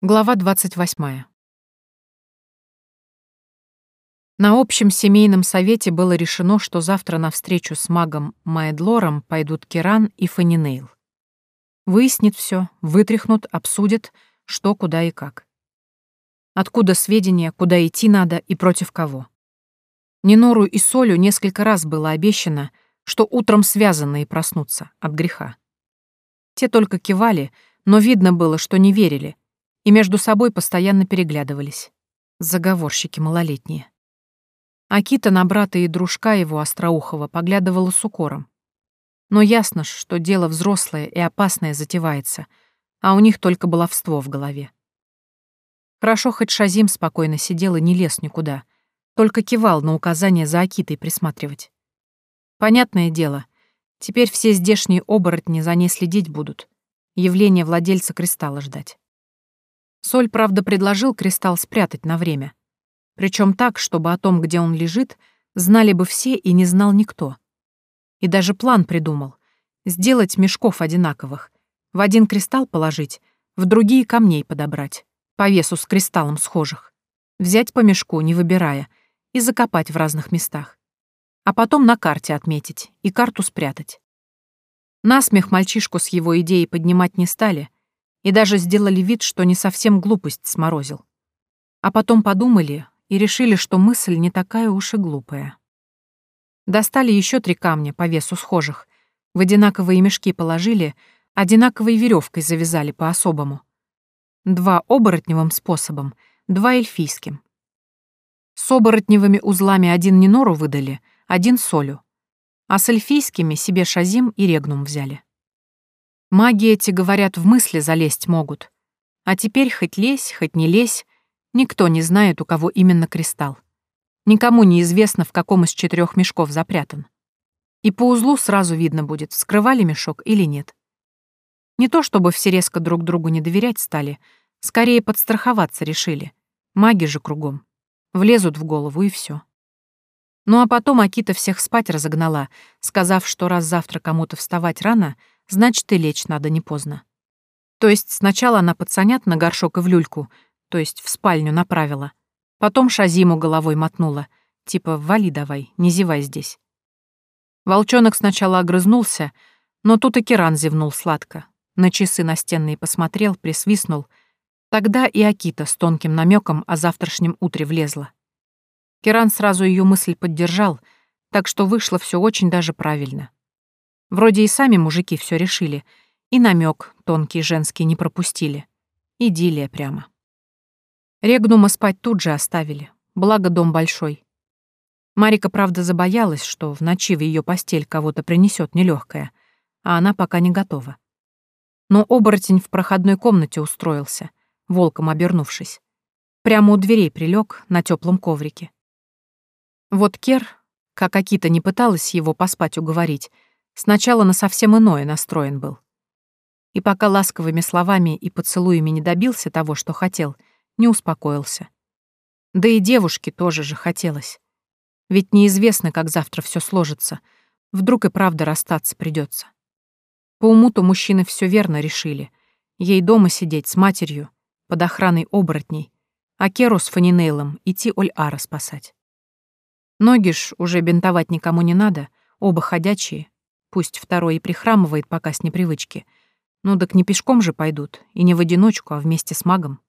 Глава 28. На общем семейном совете было решено, что завтра на встречу с магом Майдлором пойдут Киран и Фанинейл. Выяснит все, вытряхнут, обсудят, что, куда и как. Откуда сведения, куда идти надо и против кого. Нинору и Солю несколько раз было обещано, что утром связанные проснутся от греха. Те только кивали, но видно было, что не верили — и между собой постоянно переглядывались. Заговорщики малолетние. Акита на брата и дружка его Остроухова поглядывала с укором. Но ясно ж, что дело взрослое и опасное затевается, а у них только баловство в голове. Хорошо, хоть Шазим спокойно сидел и не лез никуда, только кивал на указание за Акитой присматривать. Понятное дело, теперь все здешние оборотни за ней следить будут, явление владельца кристалла ждать. Соль, правда, предложил кристалл спрятать на время. Причем так, чтобы о том, где он лежит, знали бы все и не знал никто. И даже план придумал. Сделать мешков одинаковых. В один кристалл положить, в другие камней подобрать. По весу с кристаллом схожих. Взять по мешку, не выбирая, и закопать в разных местах. А потом на карте отметить и карту спрятать. Насмех мальчишку с его идеей поднимать не стали — и даже сделали вид, что не совсем глупость сморозил. А потом подумали и решили, что мысль не такая уж и глупая. Достали еще три камня по весу схожих, в одинаковые мешки положили, одинаковой веревкой завязали по-особому. Два оборотневым способом, два эльфийским. С оборотневыми узлами один Нинору выдали, один Солю, а с эльфийскими себе Шазим и Регнум взяли. Маги эти, говорят, в мысли залезть могут. А теперь хоть лезь, хоть не лезь, никто не знает, у кого именно кристалл. Никому не известно, в каком из четырех мешков запрятан. И по узлу сразу видно будет, вскрывали мешок или нет. Не то чтобы все резко друг другу не доверять стали, скорее подстраховаться решили. Маги же кругом. Влезут в голову и все. Ну а потом Акита всех спать разогнала, сказав, что раз завтра кому-то вставать рано — значит, и лечь надо не поздно. То есть сначала она пацанят на горшок и в люльку, то есть в спальню направила. Потом Шазиму головой мотнула, типа «вали давай, не зевай здесь». Волчонок сначала огрызнулся, но тут и Киран зевнул сладко. На часы настенные посмотрел, присвистнул. Тогда и Акита с тонким намеком о завтрашнем утре влезла. Киран сразу ее мысль поддержал, так что вышло все очень даже правильно. Вроде и сами мужики все решили, и намек тонкий женский не пропустили. Идиллия прямо. Регнума спать тут же оставили, благо дом большой. Марика, правда, забоялась, что в ночи в ее постель кого-то принесет нелегкая, а она пока не готова. Но оборотень в проходной комнате устроился, волком обернувшись. Прямо у дверей прилег на теплом коврике. Вот Кер, как Акита не пыталась его поспать уговорить, Сначала на совсем иное настроен был. И пока ласковыми словами и поцелуями не добился того, что хотел, не успокоился. Да и девушке тоже же хотелось. Ведь неизвестно, как завтра все сложится. Вдруг и правда расстаться придется. По уму-то мужчины все верно решили. Ей дома сидеть с матерью, под охраной оборотней, а Керу с Фанинейлом идти Оль-Ара спасать. Ноги ж уже бинтовать никому не надо, оба ходячие, Пусть второй и прихрамывает пока с непривычки. Ну так не пешком же пойдут, и не в одиночку, а вместе с магом.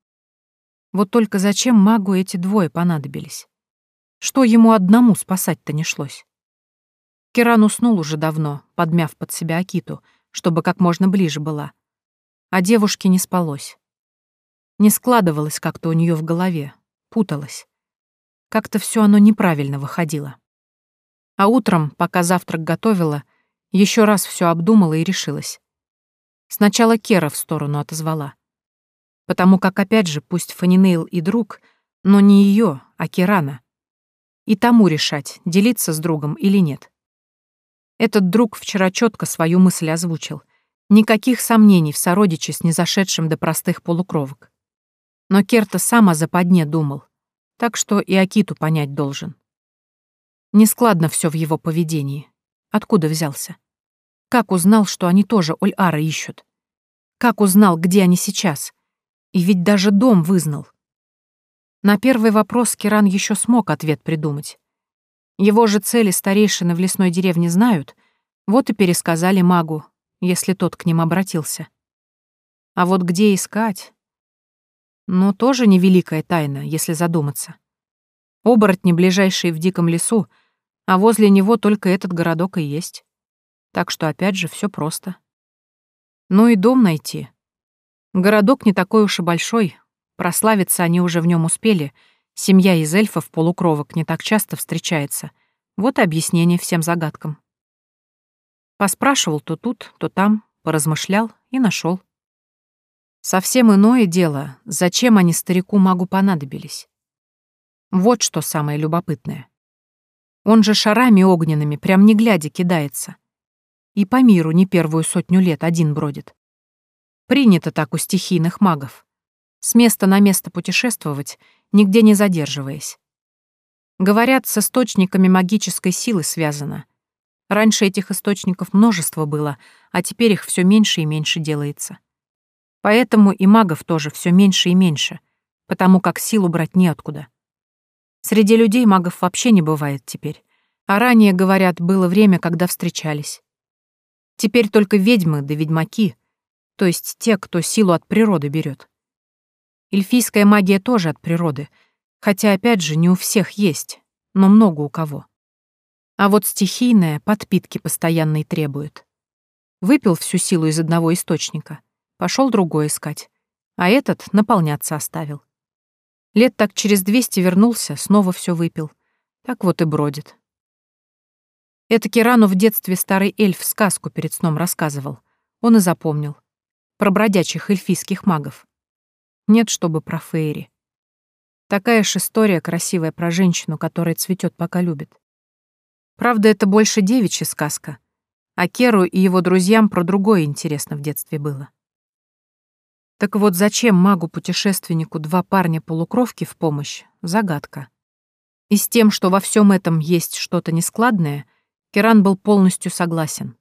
Вот только зачем магу эти двое понадобились? Что ему одному спасать-то не шлось? Киран уснул уже давно, подмяв под себя Акиту, чтобы как можно ближе была. А девушке не спалось. Не складывалось как-то у нее в голове, путалось. Как-то все оно неправильно выходило. А утром, пока завтрак готовила, еще раз все обдумала и решилась. Сначала Кера в сторону отозвала. Потому как, опять же, пусть Фанинейл и друг, но не ее, а Керана. И тому решать, делиться с другом или нет. Этот друг вчера четко свою мысль озвучил. Никаких сомнений в сородиче с незашедшим до простых полукровок. Но Керта сам о западне думал, так что и Акиту понять должен. Нескладно все в его поведении. Откуда взялся? Как узнал, что они тоже Оль-Ара ищут? Как узнал, где они сейчас? И ведь даже дом вызнал. На первый вопрос Киран еще смог ответ придумать. Его же цели старейшины в лесной деревне знают, вот и пересказали магу, если тот к ним обратился. А вот где искать? Ну, тоже невеликая тайна, если задуматься. Оборотни, ближайшие в диком лесу, а возле него только этот городок и есть. Так что опять же все просто. Ну и дом найти. Городок не такой уж и большой, прославиться они уже в нем успели, семья из эльфов полукровок не так часто встречается. Вот и объяснение всем загадкам. Поспрашивал то тут, то там, поразмышлял и нашел. Совсем иное дело, зачем они старику-магу понадобились. Вот что самое любопытное. Он же шарами огненными, прям не глядя, кидается. И по миру не первую сотню лет один бродит. Принято так у стихийных магов. С места на место путешествовать, нигде не задерживаясь. Говорят, с источниками магической силы связано. Раньше этих источников множество было, а теперь их все меньше и меньше делается. Поэтому и магов тоже все меньше и меньше, потому как силу брать неоткуда. Среди людей магов вообще не бывает теперь. А ранее, говорят, было время, когда встречались. Теперь только ведьмы да ведьмаки, то есть те, кто силу от природы берет. Эльфийская магия тоже от природы, хотя, опять же, не у всех есть, но много у кого. А вот стихийная подпитки постоянной требует. Выпил всю силу из одного источника, пошел другой искать, а этот наполняться оставил. Лет так через двести вернулся, снова все выпил. Так вот и бродит. Это Кирану в детстве старый эльф сказку перед сном рассказывал. Он и запомнил. Про бродячих эльфийских магов. Нет, чтобы про Фейри. Такая ж история красивая про женщину, которая цветет, пока любит. Правда, это больше девичья сказка. А Керу и его друзьям про другое интересно в детстве было. Так вот, зачем магу-путешественнику два парня-полукровки в помощь — загадка. И с тем, что во всем этом есть что-то нескладное, Керан был полностью согласен.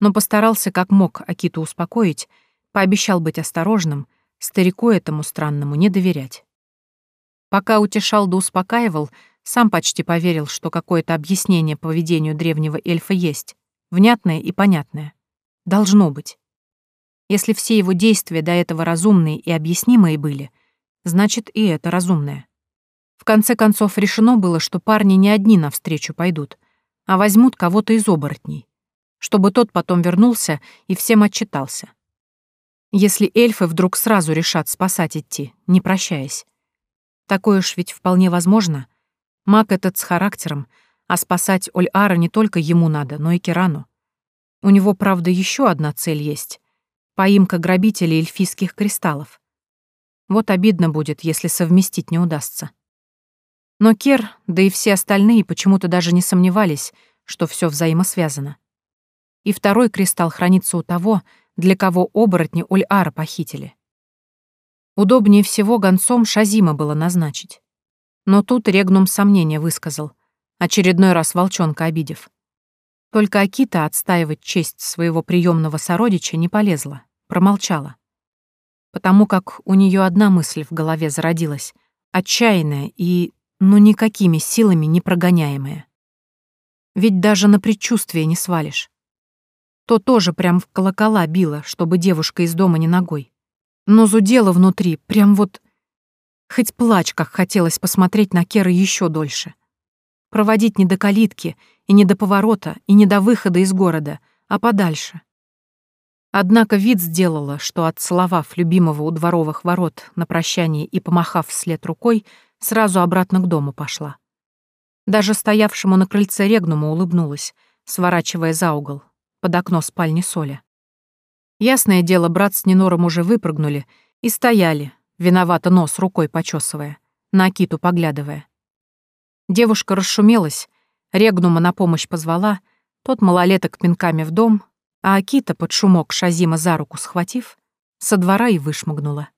Но постарался как мог Акиту успокоить, пообещал быть осторожным, старику этому странному не доверять. Пока утешал да успокаивал, сам почти поверил, что какое-то объяснение поведению древнего эльфа есть, внятное и понятное. Должно быть. Если все его действия до этого разумные и объяснимые были, значит, и это разумное. В конце концов, решено было, что парни не одни навстречу пойдут, а возьмут кого-то из оборотней, чтобы тот потом вернулся и всем отчитался. Если эльфы вдруг сразу решат спасать идти, не прощаясь. Такое ж ведь вполне возможно — Маг этот с характером, а спасать Оль-Ара не только ему надо, но и Кирану. У него, правда, еще одна цель есть — поимка грабителей эльфийских кристаллов. Вот обидно будет, если совместить не удастся. Но Кер, да и все остальные почему-то даже не сомневались, что все взаимосвязано. И второй кристалл хранится у того, для кого оборотни Уль-Ара похитили. Удобнее всего гонцом Шазима было назначить. Но тут Регнум сомнение высказал, очередной раз волчонка обидев. Только Акита отстаивать честь своего приемного сородича не полезла, промолчала. Потому как у нее одна мысль в голове зародилась, отчаянная и, ну, никакими силами не прогоняемая. Ведь даже на предчувствие не свалишь. То тоже прям в колокола било, чтобы девушка из дома не ногой. Но зудела внутри, прям вот Хоть плачь, как хотелось посмотреть на Кера еще дольше. Проводить не до калитки, и не до поворота, и не до выхода из города, а подальше. Однако вид сделала, что, отцеловав любимого у дворовых ворот на прощание и помахав вслед рукой, сразу обратно к дому пошла. Даже стоявшему на крыльце Регнуму улыбнулась, сворачивая за угол, под окно спальни Соля. Ясное дело, брат с Нинором уже выпрыгнули и стояли, виновато нос рукой почесывая, на Акиту поглядывая. Девушка расшумелась, Регнума на помощь позвала, тот малолеток пинками в дом, а Акита под шумок Шазима за руку схватив, со двора и вышмыгнула.